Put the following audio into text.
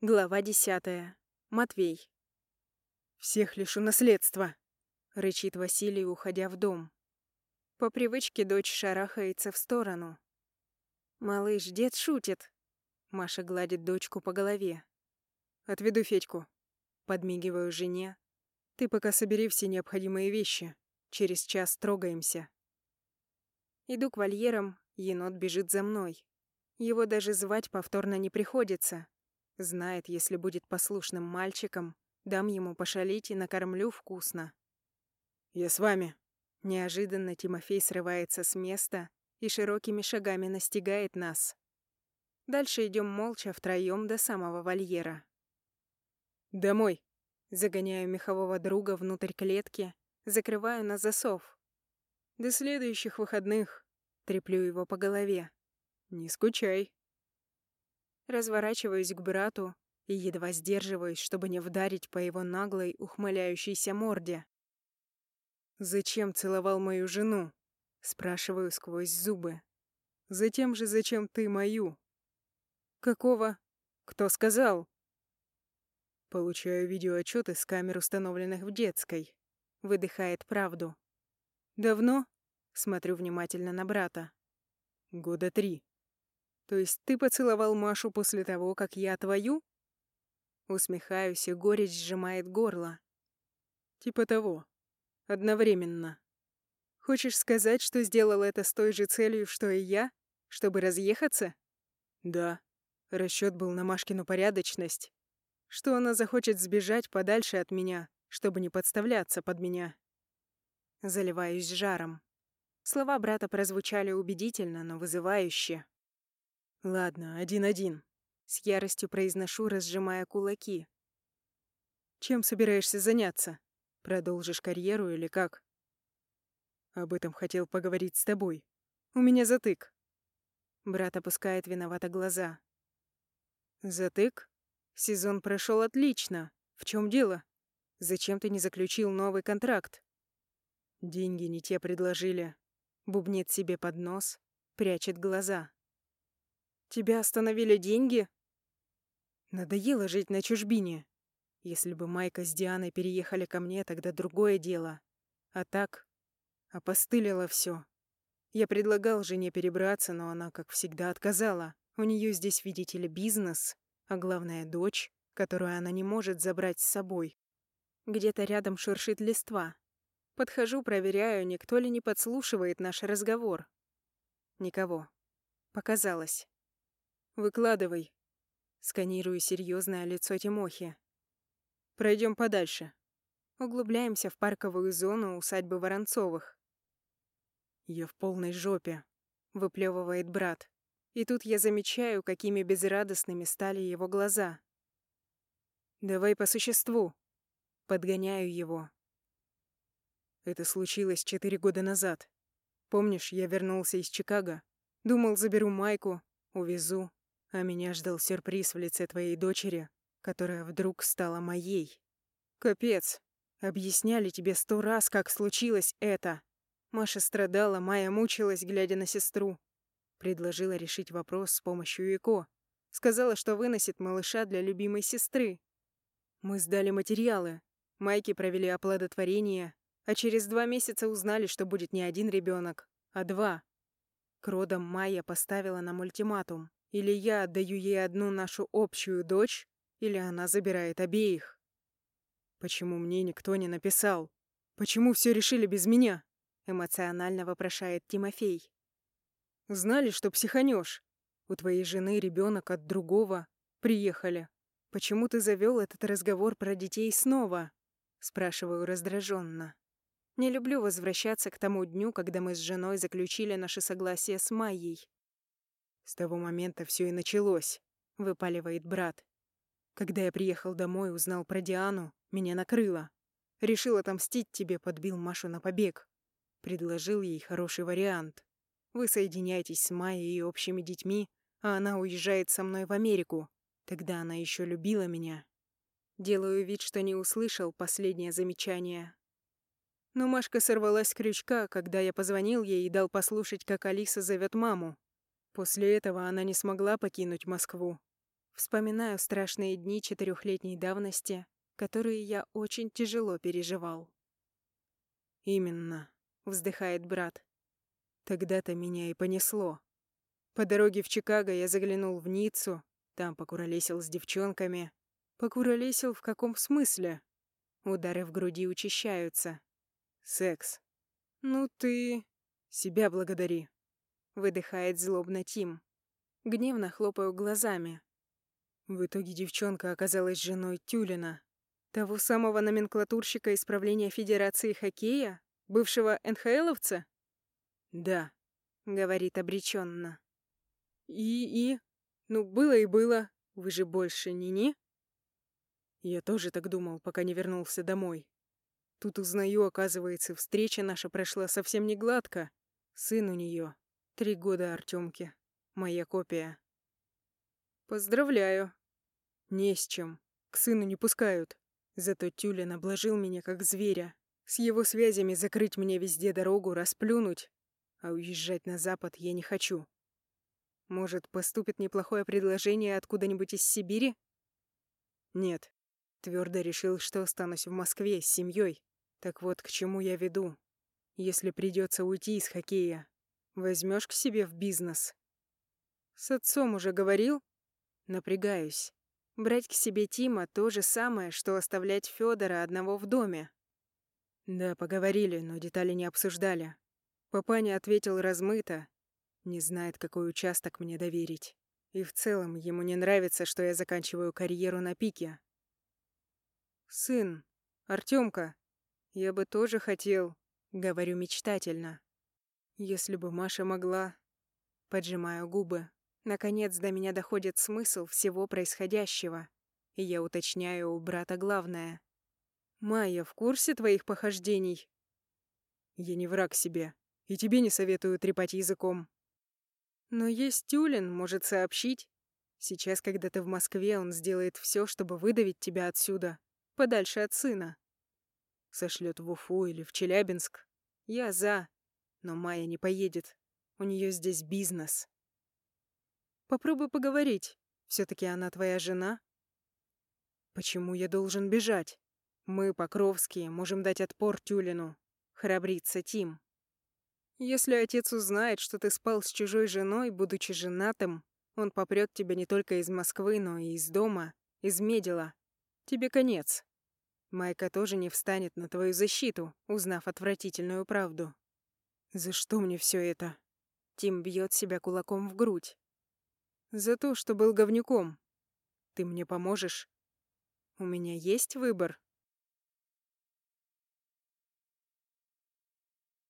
Глава десятая. Матвей. «Всех лишу наследства!» — рычит Василий, уходя в дом. По привычке дочь шарахается в сторону. «Малыш, дед шутит!» Маша гладит дочку по голове. «Отведу Федьку». Подмигиваю жене. «Ты пока собери все необходимые вещи. Через час трогаемся». Иду к вольерам, енот бежит за мной. Его даже звать повторно не приходится. Знает, если будет послушным мальчиком, дам ему пошалить и накормлю вкусно. «Я с вами». Неожиданно Тимофей срывается с места и широкими шагами настигает нас. Дальше идем молча втроем до самого вольера. «Домой!» Загоняю мехового друга внутрь клетки, закрываю на засов. «До следующих выходных!» Треплю его по голове. «Не скучай!» Разворачиваюсь к брату и едва сдерживаюсь, чтобы не вдарить по его наглой, ухмыляющейся морде. «Зачем целовал мою жену?» — спрашиваю сквозь зубы. «Затем же, зачем ты мою?» «Какого? Кто сказал?» Получаю видеоотчеты с камер, установленных в детской. Выдыхает правду. «Давно?» — смотрю внимательно на брата. «Года три». То есть ты поцеловал Машу после того, как я твою? Усмехаюсь, и горечь сжимает горло. Типа того. Одновременно. Хочешь сказать, что сделал это с той же целью, что и я? Чтобы разъехаться? Да. Расчет был на Машкину порядочность. Что она захочет сбежать подальше от меня, чтобы не подставляться под меня. Заливаюсь жаром. Слова брата прозвучали убедительно, но вызывающе. Ладно, один-один. С яростью произношу, разжимая кулаки. Чем собираешься заняться? Продолжишь карьеру или как? Об этом хотел поговорить с тобой. У меня затык. Брат опускает виновато глаза. Затык? Сезон прошел отлично. В чем дело? Зачем ты не заключил новый контракт? Деньги не те предложили. Бубнит себе под нос, прячет глаза. Тебя остановили деньги? Надоело жить на чужбине. Если бы Майка с Дианой переехали ко мне, тогда другое дело. А так, опостылило все. Я предлагал жене перебраться, но она, как всегда, отказала. У нее здесь, видите ли, бизнес, а главное, дочь, которую она не может забрать с собой. Где-то рядом шуршит листва. Подхожу, проверяю, никто ли не подслушивает наш разговор. Никого. Показалось. Выкладывай. Сканирую серьезное лицо Тимохи. Пройдем подальше. Углубляемся в парковую зону усадьбы Воронцовых. Я в полной жопе, выплевывает брат. И тут я замечаю, какими безрадостными стали его глаза. Давай по существу. Подгоняю его. Это случилось четыре года назад. Помнишь, я вернулся из Чикаго? Думал, заберу Майку, увезу. А меня ждал сюрприз в лице твоей дочери, которая вдруг стала моей. Капец. Объясняли тебе сто раз, как случилось это. Маша страдала, Майя мучилась, глядя на сестру. Предложила решить вопрос с помощью ЭКО. Сказала, что выносит малыша для любимой сестры. Мы сдали материалы. Майки провели оплодотворение, а через два месяца узнали, что будет не один ребенок, а два. К родам Майя поставила нам ультиматум. Или я отдаю ей одну нашу общую дочь, или она забирает обеих. Почему мне никто не написал? Почему все решили без меня? Эмоционально вопрошает Тимофей. Знали, что психанешь. У твоей жены ребенок от другого. Приехали. Почему ты завел этот разговор про детей снова? Спрашиваю раздраженно. Не люблю возвращаться к тому дню, когда мы с женой заключили наше согласие с Майей. С того момента все и началось, выпаливает брат. Когда я приехал домой, узнал про Диану, меня накрыло. Решил отомстить тебе, подбил Машу на побег. Предложил ей хороший вариант. Вы соединяетесь с Майей и общими детьми, а она уезжает со мной в Америку. Тогда она еще любила меня. Делаю вид, что не услышал последнее замечание. Но Машка сорвалась с крючка, когда я позвонил ей и дал послушать, как Алиса зовет маму. После этого она не смогла покинуть Москву. Вспоминаю страшные дни четырехлетней давности, которые я очень тяжело переживал. «Именно», — вздыхает брат. «Тогда-то меня и понесло. По дороге в Чикаго я заглянул в Ниццу, там покуролесил с девчонками. Покуролесил в каком смысле? Удары в груди учащаются. Секс. Ну ты... Себя благодари. Выдыхает злобно Тим. Гневно хлопаю глазами. В итоге девчонка оказалась женой Тюлина. Того самого номенклатурщика исправления Федерации хоккея? Бывшего НХЛовца? Да, говорит обреченно. И, и... Ну, было и было. Вы же больше не-не? Я тоже так думал, пока не вернулся домой. Тут узнаю, оказывается, встреча наша прошла совсем не гладко. Сын у нее. Три года Артемке. Моя копия. Поздравляю. Не с чем. К сыну не пускают. Зато Тюлин обложил меня как зверя. С его связями закрыть мне везде дорогу, расплюнуть. А уезжать на запад я не хочу. Может, поступит неплохое предложение откуда-нибудь из Сибири? Нет. Твердо решил, что останусь в Москве с семьей. Так вот, к чему я веду. Если придется уйти из хоккея, возьмешь к себе в бизнес. С отцом уже говорил? Напрягаюсь. Брать к себе Тима то же самое, что оставлять Федора одного в доме. Да, поговорили, но детали не обсуждали. Папаня ответил размыто, не знает, какой участок мне доверить. И в целом ему не нравится, что я заканчиваю карьеру на пике. «Сын, Артемка, я бы тоже хотел», — говорю мечтательно. «Если бы Маша могла...» Поджимаю губы. Наконец до меня доходит смысл всего происходящего. И я уточняю у брата главное. «Майя в курсе твоих похождений?» «Я не враг себе, и тебе не советую трепать языком», но есть Тюлин, может сообщить. Сейчас, когда ты в Москве, он сделает все, чтобы выдавить тебя отсюда, подальше от сына. Сошлет в Уфу или в Челябинск. Я за. Но Майя не поедет. У нее здесь бизнес. Попробуй поговорить. все таки она твоя жена. Почему я должен бежать? Мы, Покровские, можем дать отпор Тюлину. Храбрится Тим. Если отец узнает, что ты спал с чужой женой, будучи женатым, он попрет тебя не только из Москвы, но и из дома, из Медила. Тебе конец. Майка тоже не встанет на твою защиту, узнав отвратительную правду. За что мне все это? Тим бьет себя кулаком в грудь. За то, что был говнюком. Ты мне поможешь? У меня есть выбор.